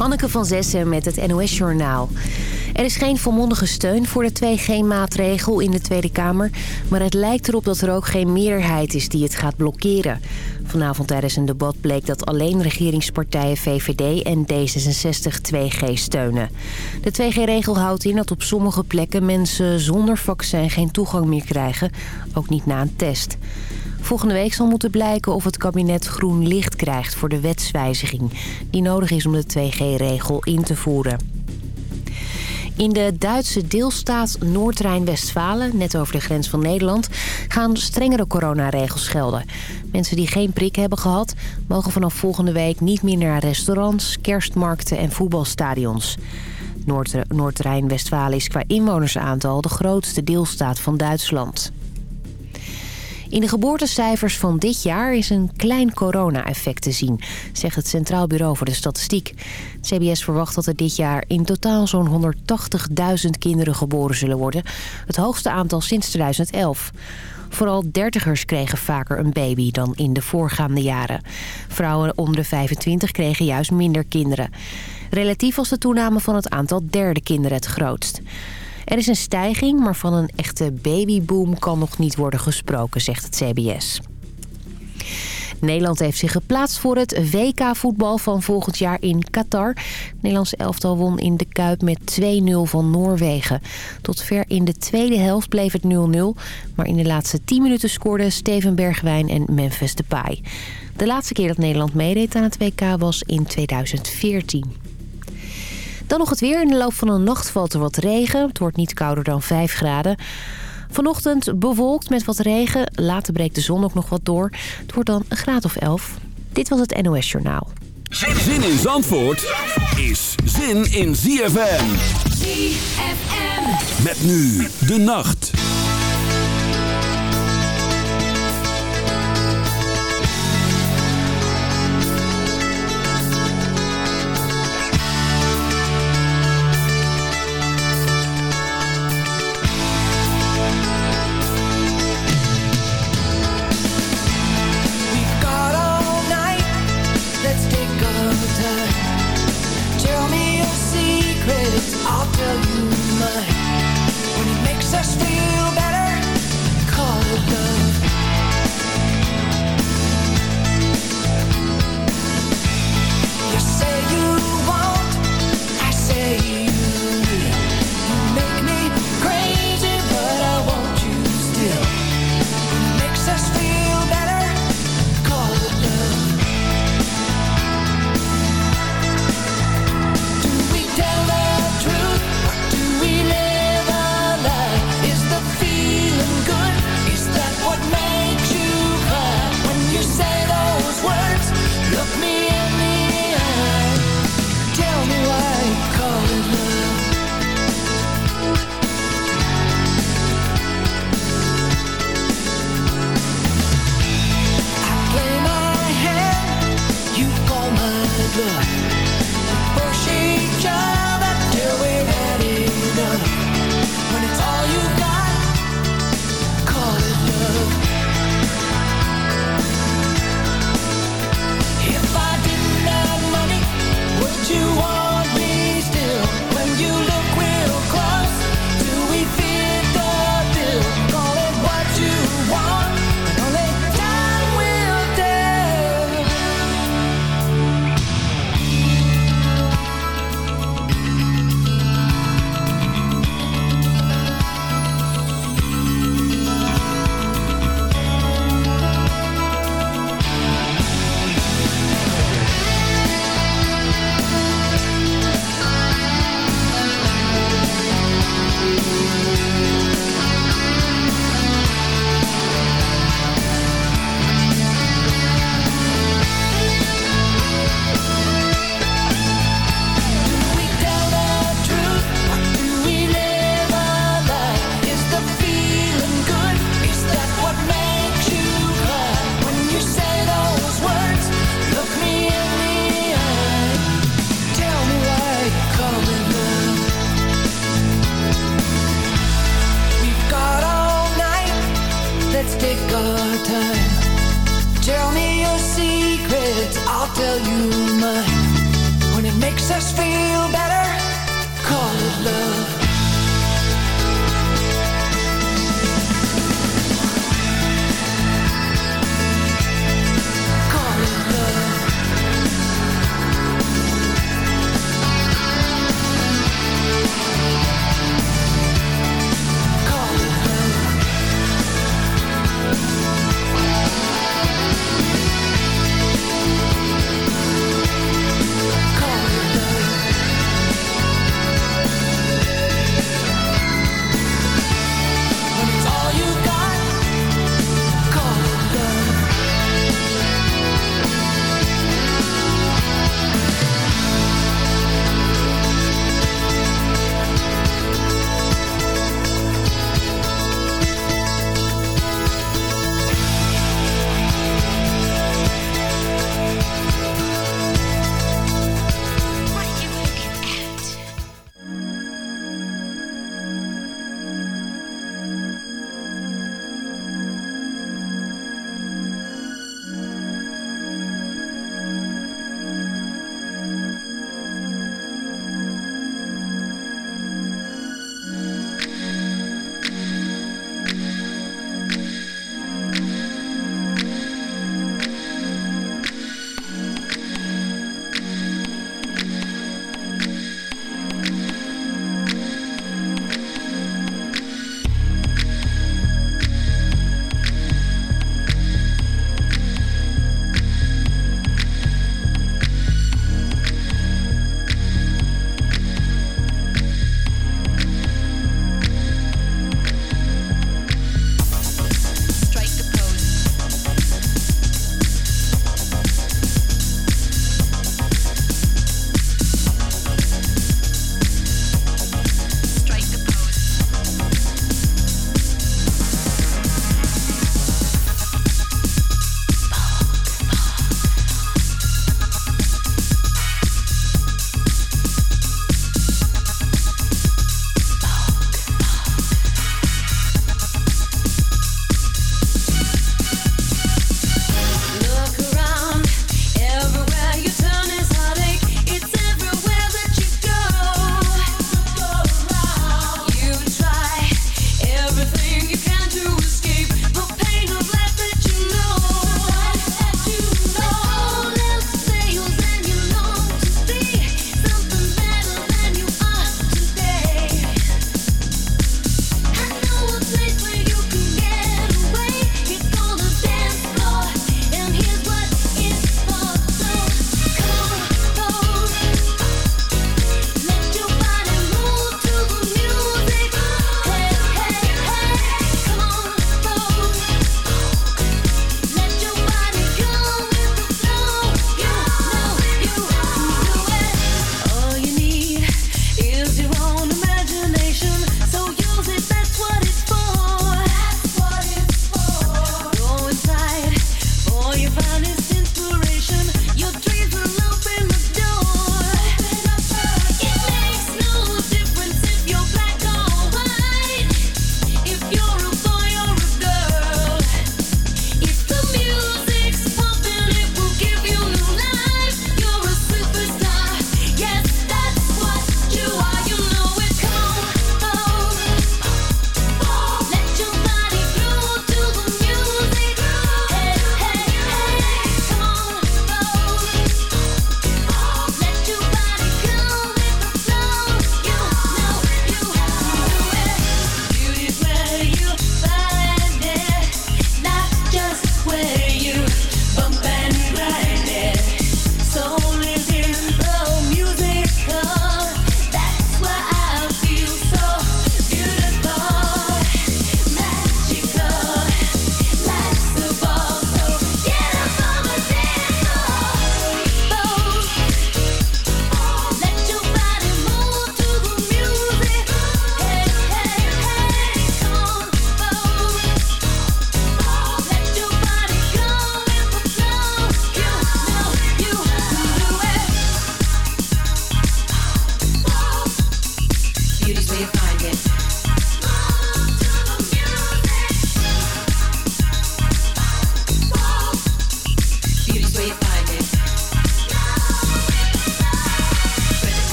Hanneke van Zessen met het NOS Journaal. Er is geen volmondige steun voor de 2G-maatregel in de Tweede Kamer... maar het lijkt erop dat er ook geen meerderheid is die het gaat blokkeren. Vanavond tijdens een debat bleek dat alleen regeringspartijen VVD en D66 2G steunen. De 2G-regel houdt in dat op sommige plekken mensen zonder vaccin geen toegang meer krijgen, ook niet na een test. Volgende week zal moeten blijken of het kabinet groen licht krijgt voor de wetswijziging... die nodig is om de 2G-regel in te voeren. In de Duitse deelstaat Noord-Rijn-Westfalen, net over de grens van Nederland, gaan strengere coronaregels gelden. Mensen die geen prik hebben gehad, mogen vanaf volgende week niet meer naar restaurants, kerstmarkten en voetbalstadions. Noord-Rijn-Westfalen is qua inwonersaantal de grootste deelstaat van Duitsland. In de geboortecijfers van dit jaar is een klein corona-effect te zien, zegt het Centraal Bureau voor de Statistiek. CBS verwacht dat er dit jaar in totaal zo'n 180.000 kinderen geboren zullen worden. Het hoogste aantal sinds 2011. Vooral dertigers kregen vaker een baby dan in de voorgaande jaren. Vrouwen onder de 25 kregen juist minder kinderen. Relatief was de toename van het aantal derde kinderen het grootst. Er is een stijging, maar van een echte babyboom kan nog niet worden gesproken, zegt het CBS. Nederland heeft zich geplaatst voor het WK-voetbal van volgend jaar in Qatar. Het Nederlandse elftal won in de Kuip met 2-0 van Noorwegen. Tot ver in de tweede helft bleef het 0-0. Maar in de laatste 10 minuten scoorden Steven Bergwijn en Memphis Depay. De laatste keer dat Nederland meedeed aan het WK was in 2014. Dan nog het weer. In de loop van de nacht valt er wat regen. Het wordt niet kouder dan 5 graden. Vanochtend bewolkt met wat regen. Later breekt de zon ook nog wat door. Het wordt dan een graad of 11. Dit was het NOS Journaal. Zin in Zandvoort is zin in ZFM. ZFM. Met nu de nacht.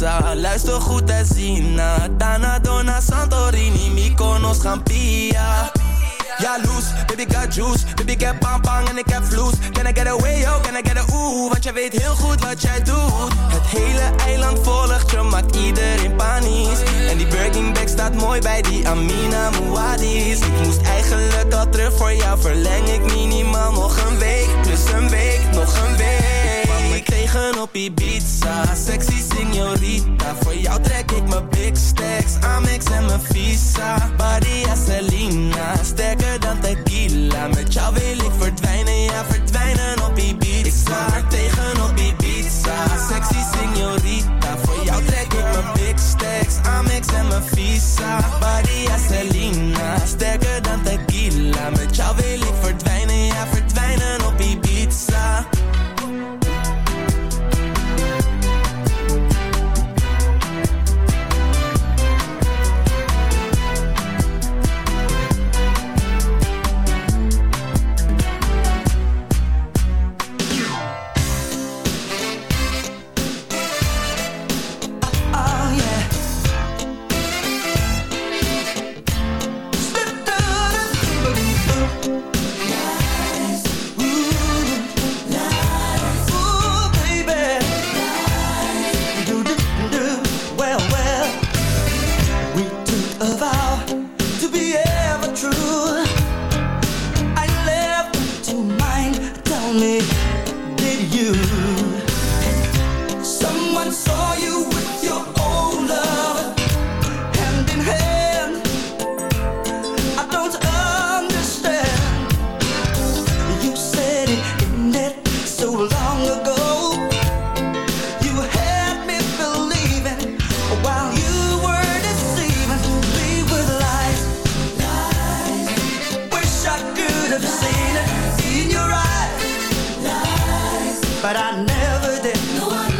Luister goed en zien na. Naar Santorini Mykonos, Gampia. Jaloers, baby got juice. Baby ik heb bang en ik heb vloes. Can I get away, yo, can I get a ooh? Want jij weet heel goed wat jij doet. Het hele eiland volgt je, maakt iedereen panisch. En die Birkin bag staat mooi bij die Amina Muadis Ik moest eigenlijk al terug voor jou Verleng ik minimaal mijn visa Badia never did.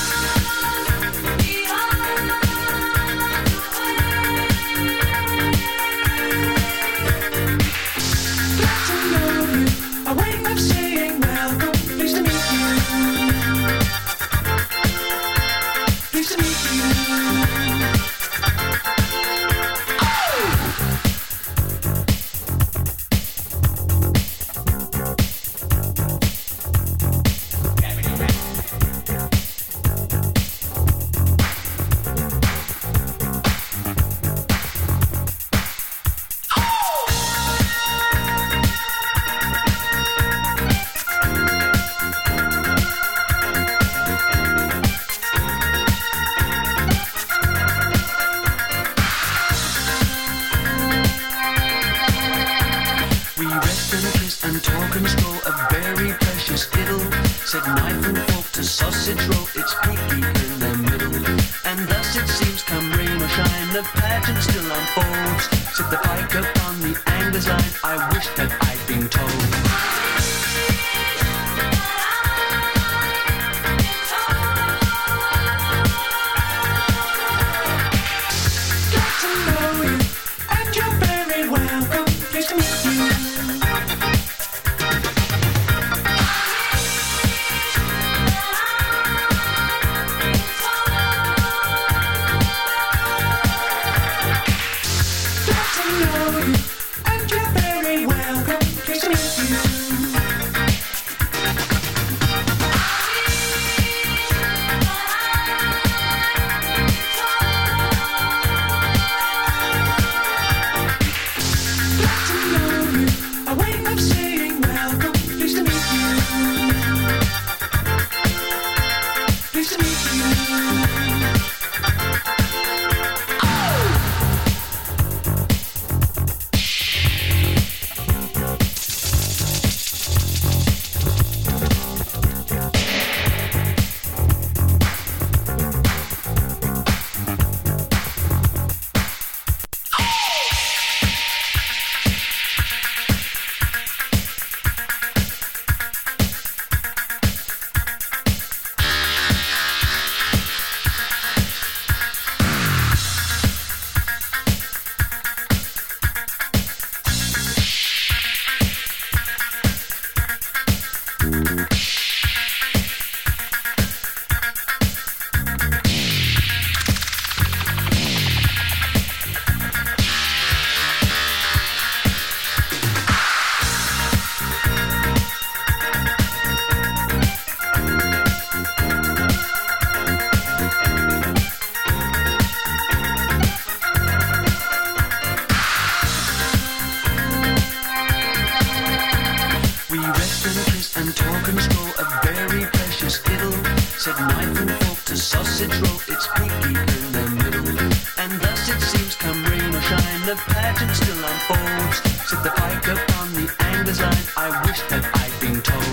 The anger's eye, I wish that I'd been told.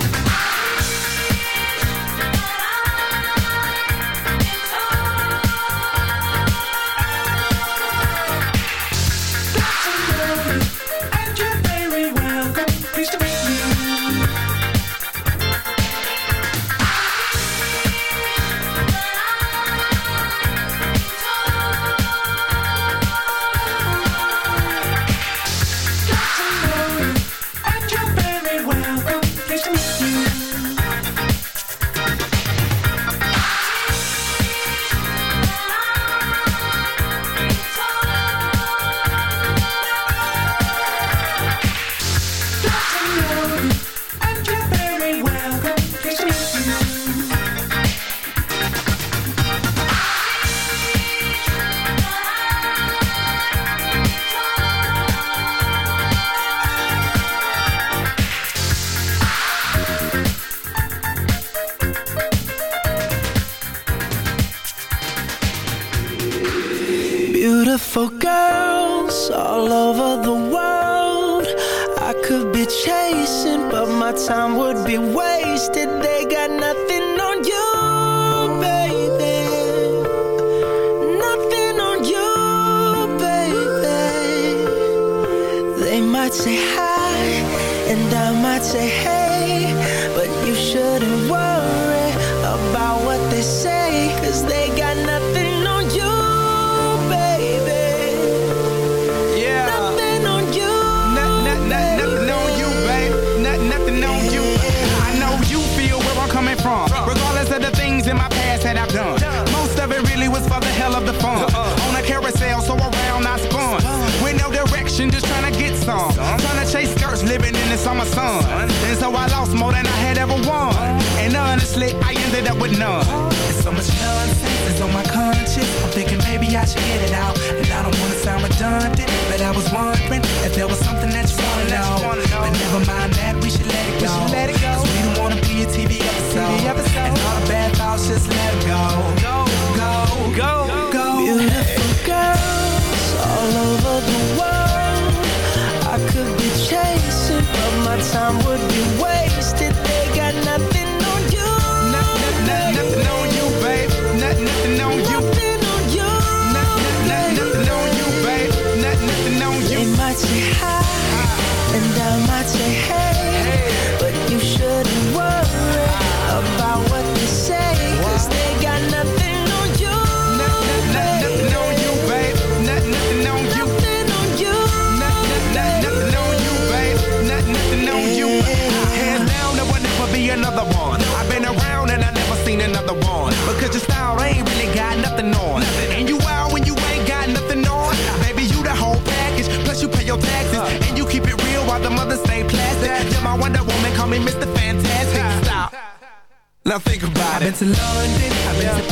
Really was for the hell of the fun. Uh-uh. On a carousel, so around I spun. With no direction, just trying to get some. Trying to chase skirts, living in the summer sun. And so I lost more than I had ever won. And honestly, I ended up with none. There's so much nonsense is on my conscience. I'm thinking maybe I should get it out. And I don't wanna sound redundant, but I was wondering if there was something that you wanna know. But never mind that, we should let it go. Cause we don't wanna be a TV episode. And all the bad thoughts, just let it go. Go, go, I think about it.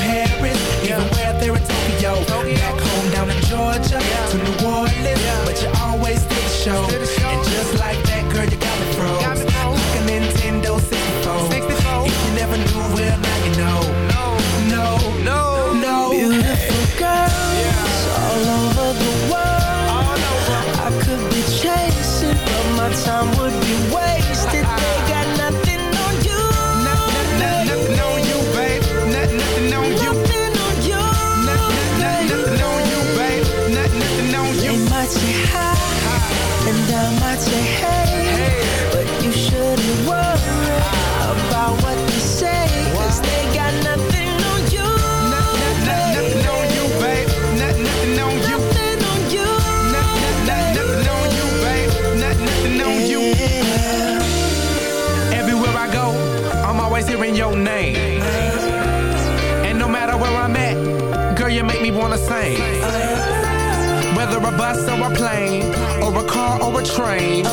train.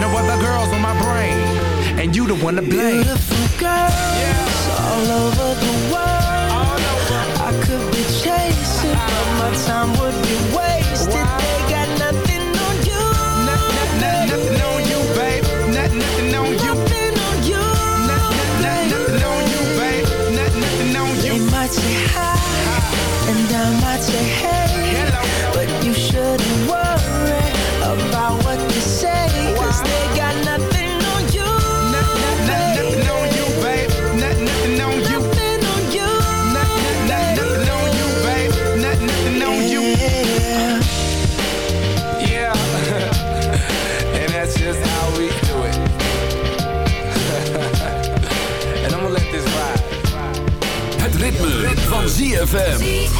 No other girls on my brain, and you the one to blame. Beautiful girls yeah. all over the world. I could be chasing, but my time would be wasted. Wow. They got nothing on you. Nothing, nothing, nothing on you, babe. Nothing, nothing on you. Nothing on you. Nothing, nothing on you, babe. Nothing, nothing on you. They might say hi, and I might say hey. ZFM.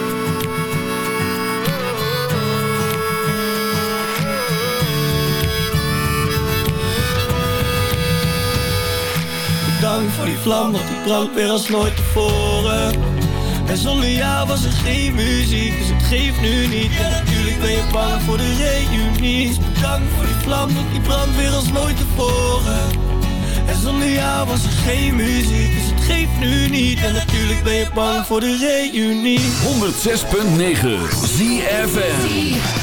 Bedankt voor die vlam, want die brandt weer als nooit tevoren. En zonder jou was er geen muziek, dus het geeft nu niet. En natuurlijk ben je bang voor de reunie. Dus bedankt voor die vlam, want die brandt weer als nooit tevoren. En zonder jou was er geen muziek, dus het geeft nu niet. En natuurlijk ben je bang voor de reunie. 106.9 ZFM.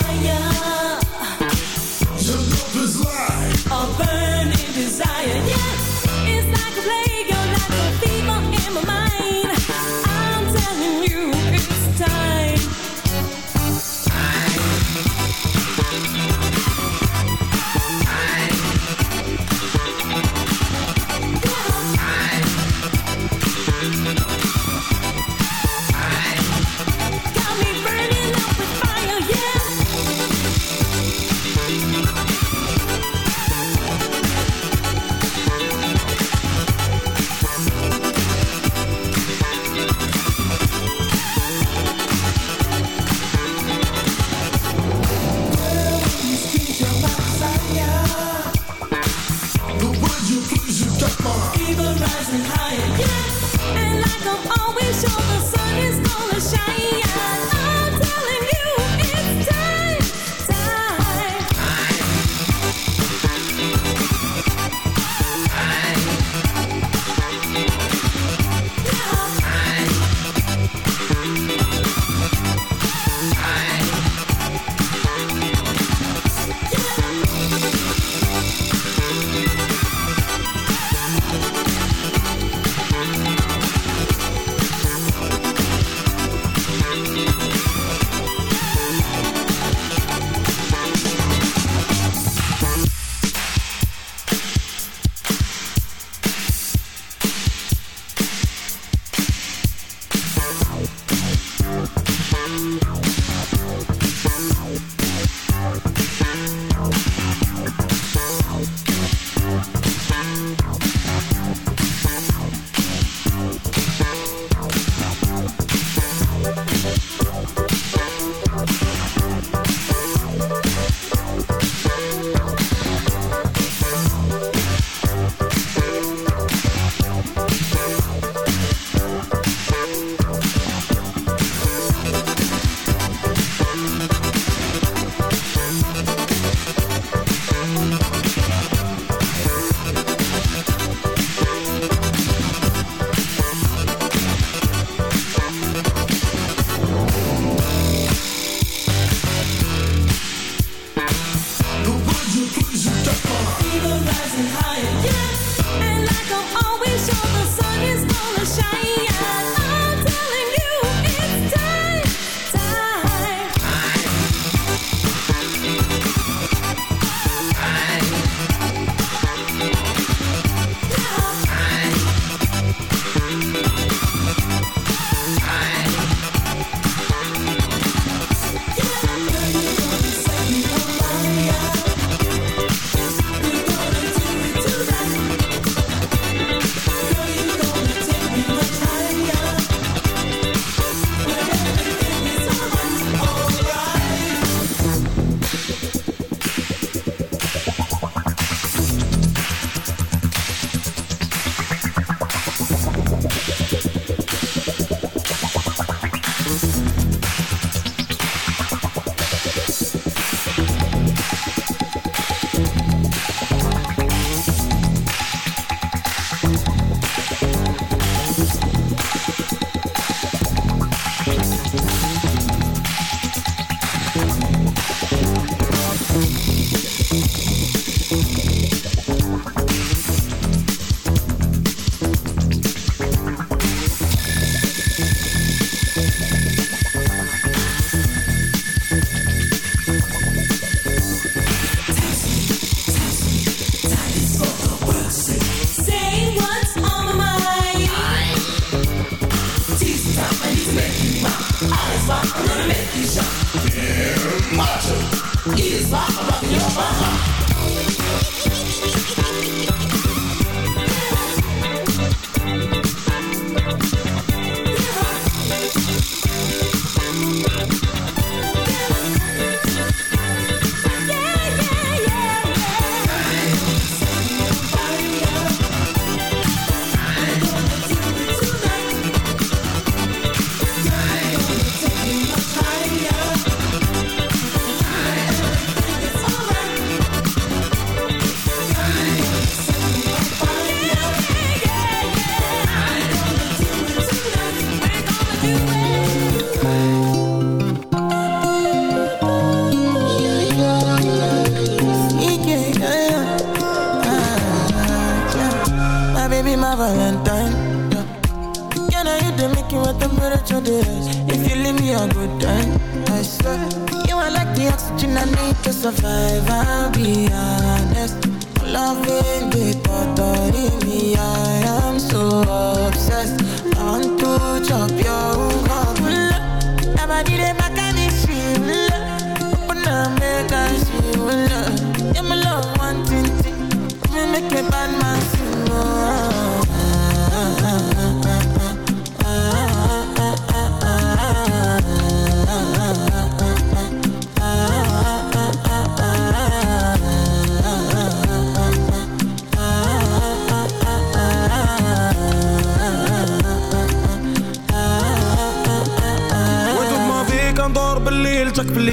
Fire.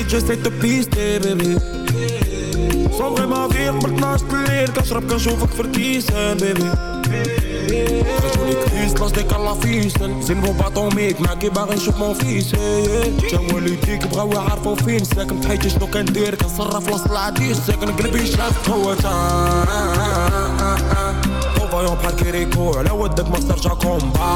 جاي تو بيستي بيبي صوغي ما فيك قبل 12 الليل كنشرب كنشوفك في الكيسان بيبي خرجوني كريس لاش ديك الله فيسن زين بو باطوميك معاكي باغي نشوف مون فيس تا والديك بغاو يعرفوا فين ساكن بحياتي شنو كندير كنصرف وسط العديس ساكن قلبي شاف قوة فايون بحال كيريكو على ودك ما ترجع كومبا